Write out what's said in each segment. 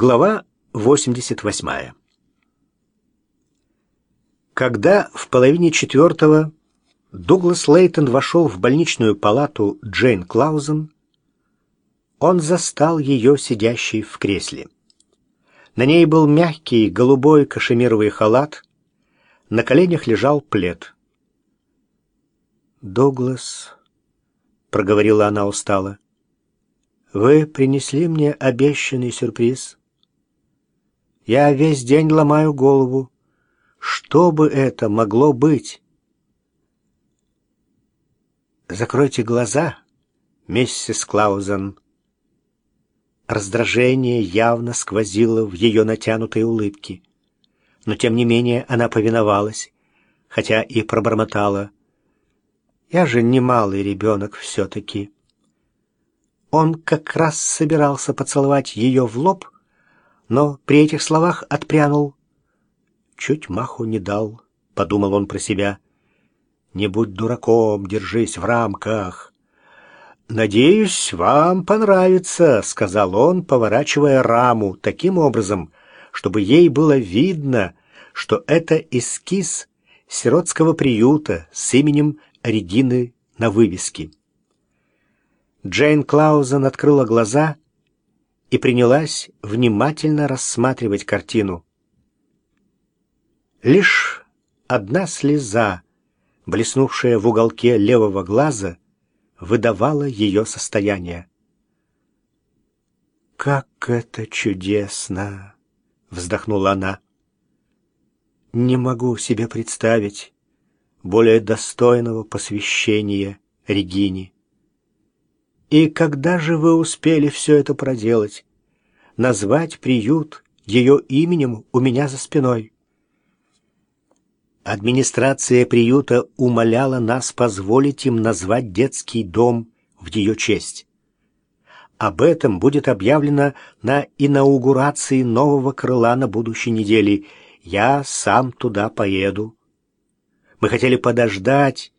Глава 88. Когда в половине четвертого Дуглас Лейтон вошел в больничную палату Джейн Клаузен, он застал ее сидящей в кресле. На ней был мягкий голубой кашемировый халат, на коленях лежал плед. «Дуглас», — проговорила она устало, — «вы принесли мне обещанный сюрприз?» Я весь день ломаю голову. Что бы это могло быть? Закройте глаза, миссис Клаузен. Раздражение явно сквозило в ее натянутой улыбке. Но, тем не менее, она повиновалась, хотя и пробормотала. «Я же не малый ребенок все-таки». Он как раз собирался поцеловать ее в лоб, — но при этих словах отпрянул. Чуть маху не дал, подумал он про себя. Не будь дураком, держись в рамках. Надеюсь, вам понравится, сказал он, поворачивая раму таким образом, чтобы ей было видно, что это эскиз сиротского приюта с именем Регины на вывеске. Джейн Клаузен открыла глаза и принялась внимательно рассматривать картину. Лишь одна слеза, блеснувшая в уголке левого глаза, выдавала ее состояние. «Как это чудесно!» — вздохнула она. «Не могу себе представить более достойного посвящения Регине». И когда же вы успели все это проделать? Назвать приют ее именем у меня за спиной. Администрация приюта умоляла нас позволить им назвать детский дом в ее честь. Об этом будет объявлено на инаугурации нового крыла на будущей неделе. Я сам туда поеду. Мы хотели подождать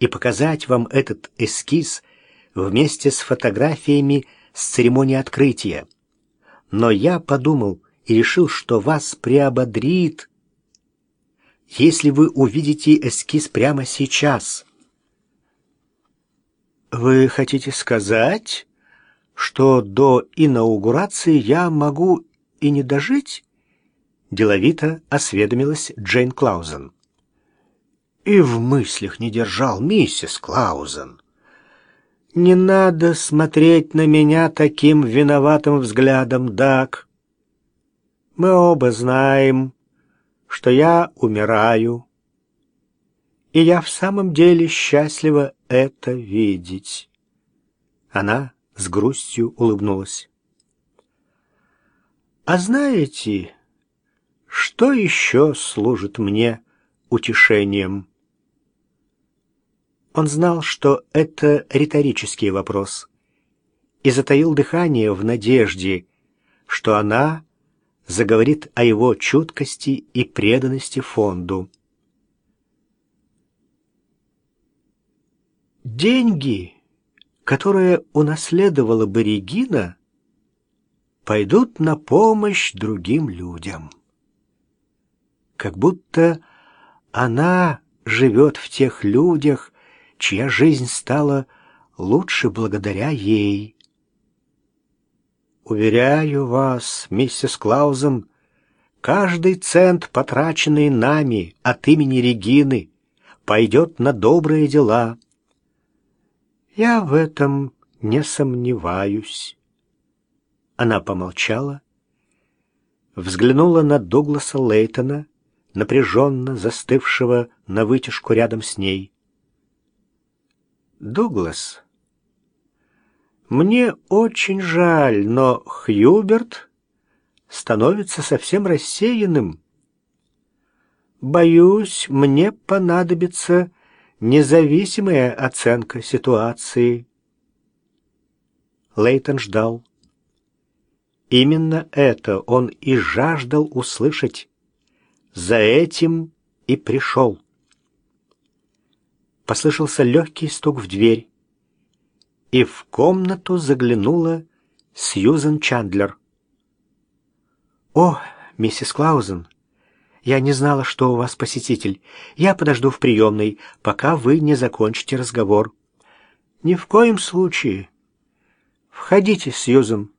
и показать вам этот эскиз вместе с фотографиями с церемонии открытия. Но я подумал и решил, что вас приободрит, если вы увидите эскиз прямо сейчас. Вы хотите сказать, что до инаугурации я могу и не дожить? Деловито осведомилась Джейн Клаузен. И в мыслях не держал миссис Клаузен. Не надо смотреть на меня таким виноватым взглядом, Дак. Мы оба знаем, что я умираю, и я в самом деле счастлива это видеть. Она с грустью улыбнулась. А знаете, что еще служит мне утешением? Он знал, что это риторический вопрос, и затаил дыхание в надежде, что она заговорит о его чуткости и преданности фонду. Деньги, которые унаследовала бы Регина, пойдут на помощь другим людям. Как будто она живет в тех людях, чья жизнь стала лучше благодаря ей. Уверяю вас, миссис Клаузен, каждый цент, потраченный нами от имени Регины, пойдет на добрые дела. Я в этом не сомневаюсь. Она помолчала, взглянула на Дугласа Лейтона, напряженно застывшего на вытяжку рядом с ней. Дуглас, мне очень жаль, но Хьюберт становится совсем рассеянным. Боюсь, мне понадобится независимая оценка ситуации. Лейтон ждал. Именно это он и жаждал услышать. За этим и пришел. Послышался легкий стук в дверь, и в комнату заглянула Сьюзен Чандлер. «О, миссис Клаузен, я не знала, что у вас посетитель. Я подожду в приемной, пока вы не закончите разговор». «Ни в коем случае. Входите, Сьюзен».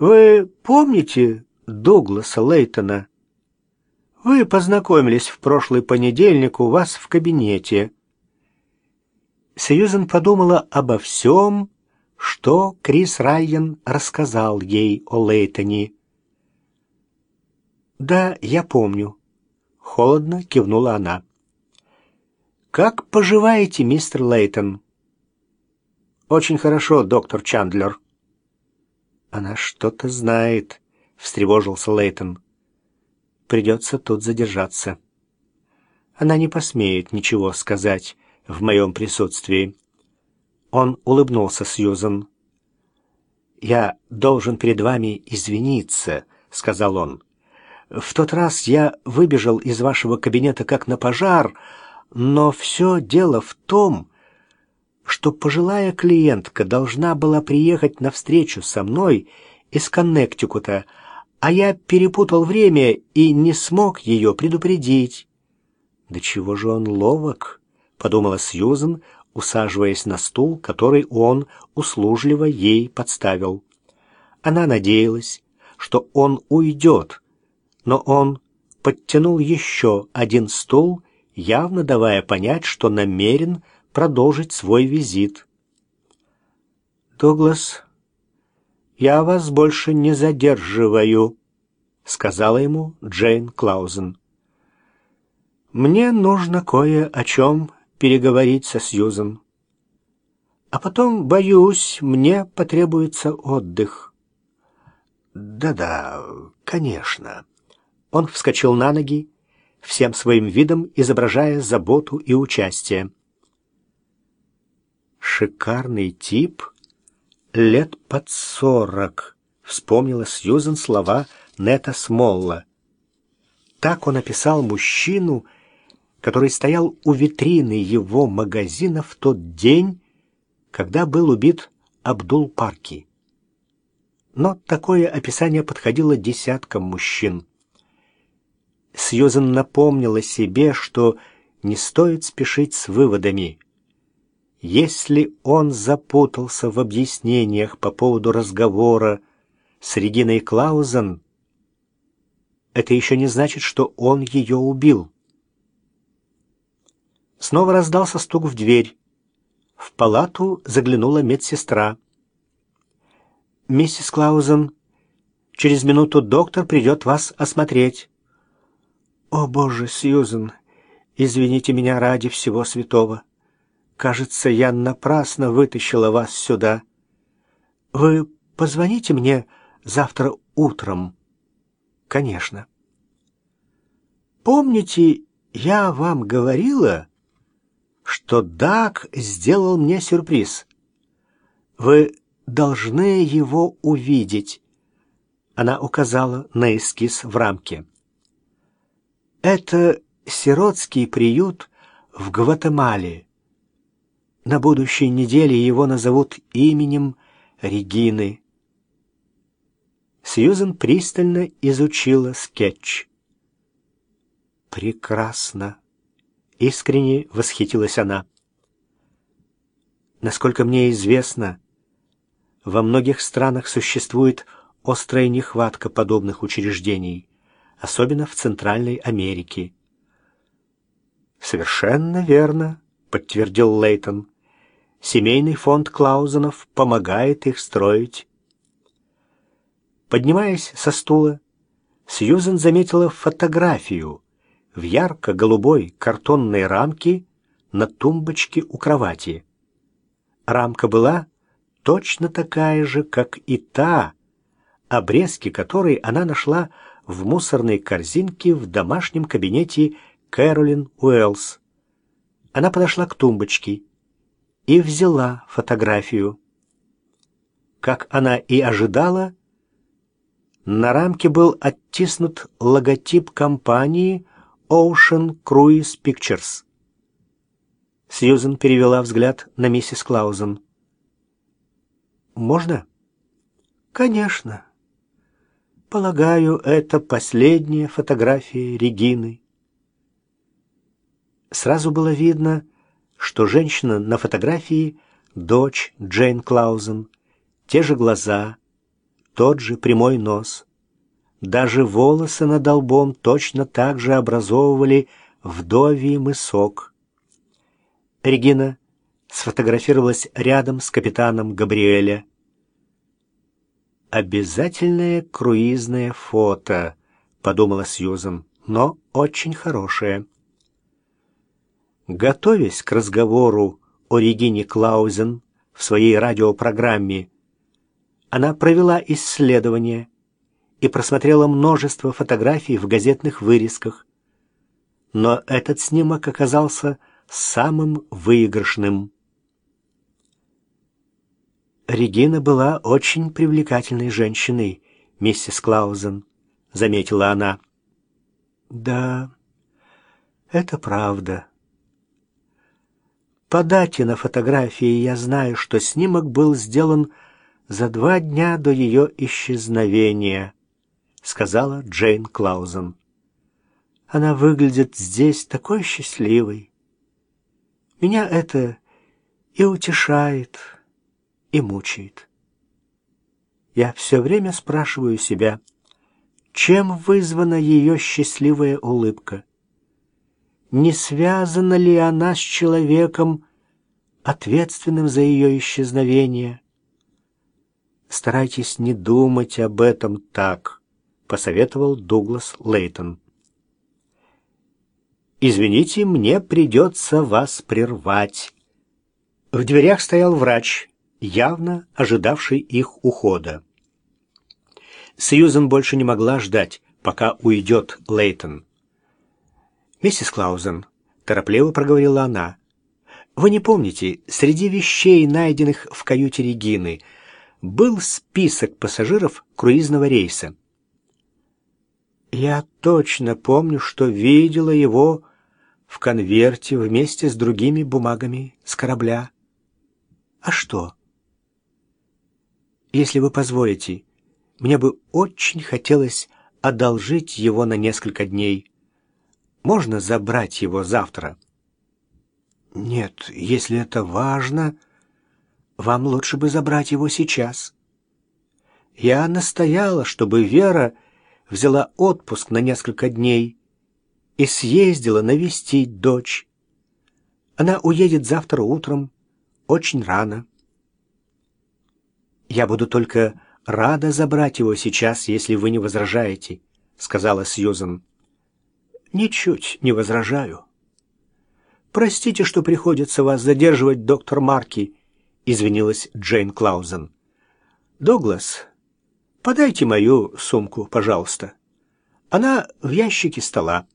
«Вы помните Дугласа Лейтона?» «Вы познакомились в прошлый понедельник у вас в кабинете». Сьюзен подумала обо всем, что Крис Райан рассказал ей о Лейтоне. «Да, я помню», — холодно кивнула она. «Как поживаете, мистер Лейтон?» «Очень хорошо, доктор Чандлер». «Она что-то знает», — встревожился Лейтон. «Придется тут задержаться. Она не посмеет ничего сказать в моем присутствии». Он улыбнулся Сьюзен. «Я должен перед вами извиниться», — сказал он. В тот раз я выбежал из вашего кабинета как на пожар, но все дело в том, что пожилая клиентка должна была приехать на встречу со мной из Коннектикута, а я перепутал время и не смог ее предупредить. «Да чего же он ловок?» — подумала Сьюзен, усаживаясь на стул, который он услужливо ей подставил. Она надеялась, что он уйдет, но он подтянул еще один стул, явно давая понять, что намерен продолжить свой визит. «Дуглас, я вас больше не задерживаю», — сказала ему Джейн Клаузен. «Мне нужно кое о чем переговорить со Сьюзен. А потом, боюсь, мне потребуется отдых». «Да-да, конечно». Он вскочил на ноги, всем своим видом изображая заботу и участие. «Шикарный тип, лет под сорок», — вспомнила Сьюзен слова Нета Смолла. Так он описал мужчину, который стоял у витрины его магазина в тот день, когда был убит Абдул Парки. Но такое описание подходило десяткам мужчин. Сьюзен напомнила себе, что не стоит спешить с выводами. Если он запутался в объяснениях по поводу разговора с Региной Клаузен, это еще не значит, что он ее убил. Снова раздался стук в дверь. В палату заглянула медсестра. «Миссис Клаузен, через минуту доктор придет вас осмотреть». «О, Боже, Сьюзен, извините меня ради всего святого. Кажется, я напрасно вытащила вас сюда. Вы позвоните мне завтра утром?» «Конечно». «Помните, я вам говорила, что Дак сделал мне сюрприз? Вы должны его увидеть». Она указала на эскиз в рамке. Это сиротский приют в Гватемале. На будущей неделе его назовут именем Регины. Сьюзен пристально изучила скетч. «Прекрасно!» — искренне восхитилась она. «Насколько мне известно, во многих странах существует острая нехватка подобных учреждений особенно в Центральной Америке. «Совершенно верно», — подтвердил Лейтон. «Семейный фонд Клаузенов помогает их строить». Поднимаясь со стула, Сьюзен заметила фотографию в ярко-голубой картонной рамке на тумбочке у кровати. Рамка была точно такая же, как и та, обрезки которой она нашла в мусорной корзинке в домашнем кабинете Кэролин Уэллс. Она подошла к тумбочке и взяла фотографию. Как она и ожидала, на рамке был оттиснут логотип компании Ocean Cruise Pictures. Сьюзен перевела взгляд на миссис Клаузен. «Можно?» «Конечно». Полагаю, это последняя фотография Регины. Сразу было видно, что женщина на фотографии — дочь Джейн Клаузен, те же глаза, тот же прямой нос. Даже волосы над лбом точно так же образовывали вдовий мысок. Регина сфотографировалась рядом с капитаном Габриэля. «Обязательное круизное фото», — подумала Сьюзен, — «но очень хорошее». Готовясь к разговору о Регине Клаузен в своей радиопрограмме, она провела исследование и просмотрела множество фотографий в газетных вырезках. Но этот снимок оказался самым выигрышным. Регина была очень привлекательной женщиной, миссис Клаузен, заметила она. Да, это правда. По дате на фотографии я знаю, что снимок был сделан за два дня до ее исчезновения, сказала Джейн Клаузен. Она выглядит здесь такой счастливой. Меня это и утешает, и мучает. Я все время спрашиваю себя, чем вызвана ее счастливая улыбка? Не связана ли она с человеком, ответственным за ее исчезновение? Старайтесь не думать об этом так, посоветовал Дуглас Лейтон. Извините, мне придется вас прервать. В дверях стоял врач, явно ожидавший их ухода. Сьюзен больше не могла ждать, пока уйдет Лейтон. «Миссис Клаузен», — торопливо проговорила она, — «вы не помните, среди вещей, найденных в каюте Регины, был список пассажиров круизного рейса?» «Я точно помню, что видела его в конверте вместе с другими бумагами с корабля. А что?» Если вы позволите, мне бы очень хотелось одолжить его на несколько дней. Можно забрать его завтра? Нет, если это важно, вам лучше бы забрать его сейчас. Я настояла, чтобы Вера взяла отпуск на несколько дней и съездила навестить дочь. Она уедет завтра утром, очень рано. «Я буду только рада забрать его сейчас, если вы не возражаете», — сказала Сьюзен. «Ничуть не возражаю». «Простите, что приходится вас задерживать, доктор Марки», — извинилась Джейн Клаузен. «Доглас, подайте мою сумку, пожалуйста. Она в ящике стола».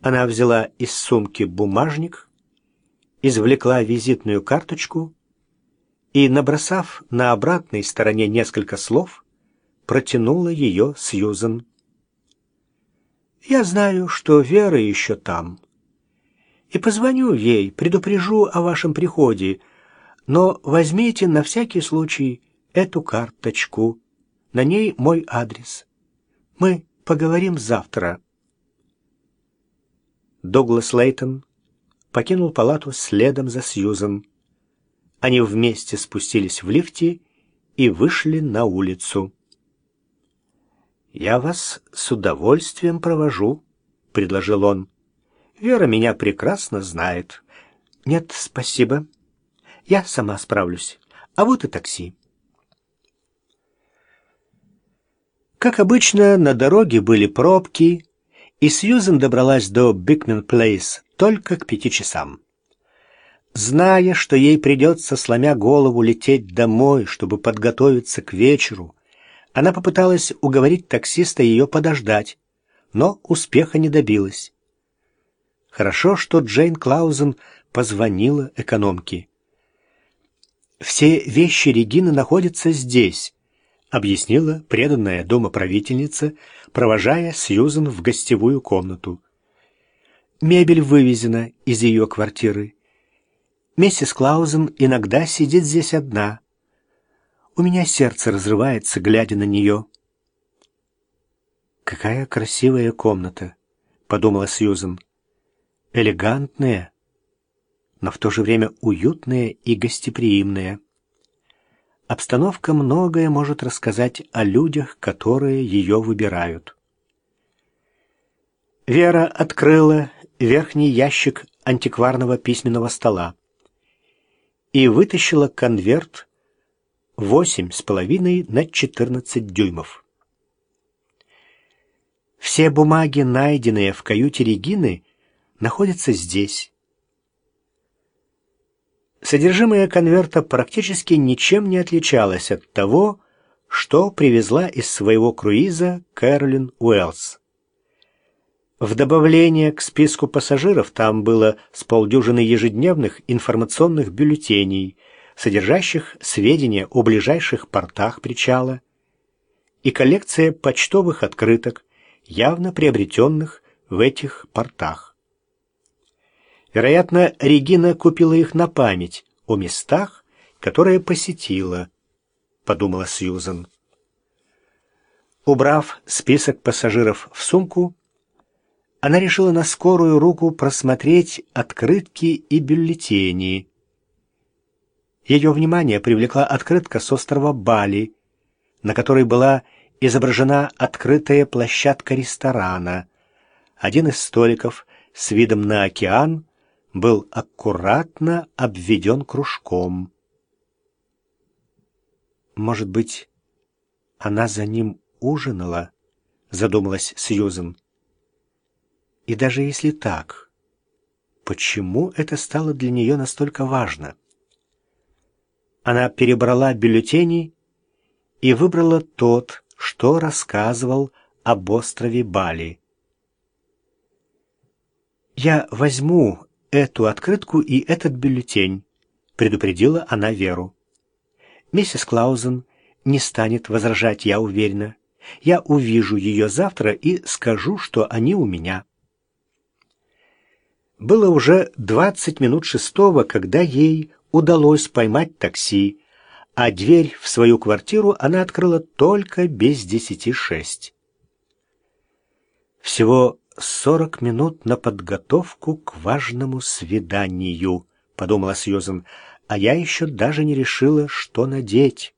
Она взяла из сумки бумажник, извлекла визитную карточку и, набросав на обратной стороне несколько слов, протянула ее Сьюзен. «Я знаю, что Вера еще там, и позвоню ей, предупрежу о вашем приходе, но возьмите на всякий случай эту карточку, на ней мой адрес. Мы поговорим завтра». Доглас Лейтон покинул палату следом за Сьюзен. Они вместе спустились в лифте и вышли на улицу. «Я вас с удовольствием провожу», — предложил он. «Вера меня прекрасно знает». «Нет, спасибо. Я сама справлюсь. А вот и такси». Как обычно, на дороге были пробки, и Сьюзен добралась до Бикмен Плейс только к пяти часам. Зная, что ей придется, сломя голову, лететь домой, чтобы подготовиться к вечеру, она попыталась уговорить таксиста ее подождать, но успеха не добилась. Хорошо, что Джейн Клаузен позвонила экономке. «Все вещи Регины находятся здесь», — объяснила преданная домоправительница, провожая Сьюзен в гостевую комнату. «Мебель вывезена из ее квартиры. Миссис Клаузен иногда сидит здесь одна. У меня сердце разрывается, глядя на нее. «Какая красивая комната», — подумала Сьюзен. «Элегантная, но в то же время уютная и гостеприимная. Обстановка многое может рассказать о людях, которые ее выбирают». Вера открыла верхний ящик антикварного письменного стола и вытащила конверт восемь с половиной на четырнадцать дюймов. Все бумаги, найденные в каюте Регины, находятся здесь. Содержимое конверта практически ничем не отличалось от того, что привезла из своего круиза Кэролин Уэллс. В добавление к списку пассажиров там было с полдюжины ежедневных информационных бюллетеней, содержащих сведения о ближайших портах причала, и коллекция почтовых открыток, явно приобретенных в этих портах. Вероятно, Регина купила их на память о местах, которые посетила, подумала Сьюзен. Убрав список пассажиров в сумку, она решила на скорую руку просмотреть открытки и бюллетени. Ее внимание привлекла открытка с острова Бали, на которой была изображена открытая площадка ресторана. Один из столиков с видом на океан был аккуратно обведен кружком. «Может быть, она за ним ужинала?» — задумалась Сьюзен. И даже если так, почему это стало для нее настолько важно? Она перебрала бюллетени и выбрала тот, что рассказывал об острове Бали. «Я возьму эту открытку и этот бюллетень», — предупредила она Веру. «Миссис Клаузен не станет возражать, я уверена. Я увижу ее завтра и скажу, что они у меня». Было уже двадцать минут шестого, когда ей удалось поймать такси, а дверь в свою квартиру она открыла только без десяти шесть. Всего сорок минут на подготовку к важному свиданию, подумала Сьюзен, а я еще даже не решила, что надеть.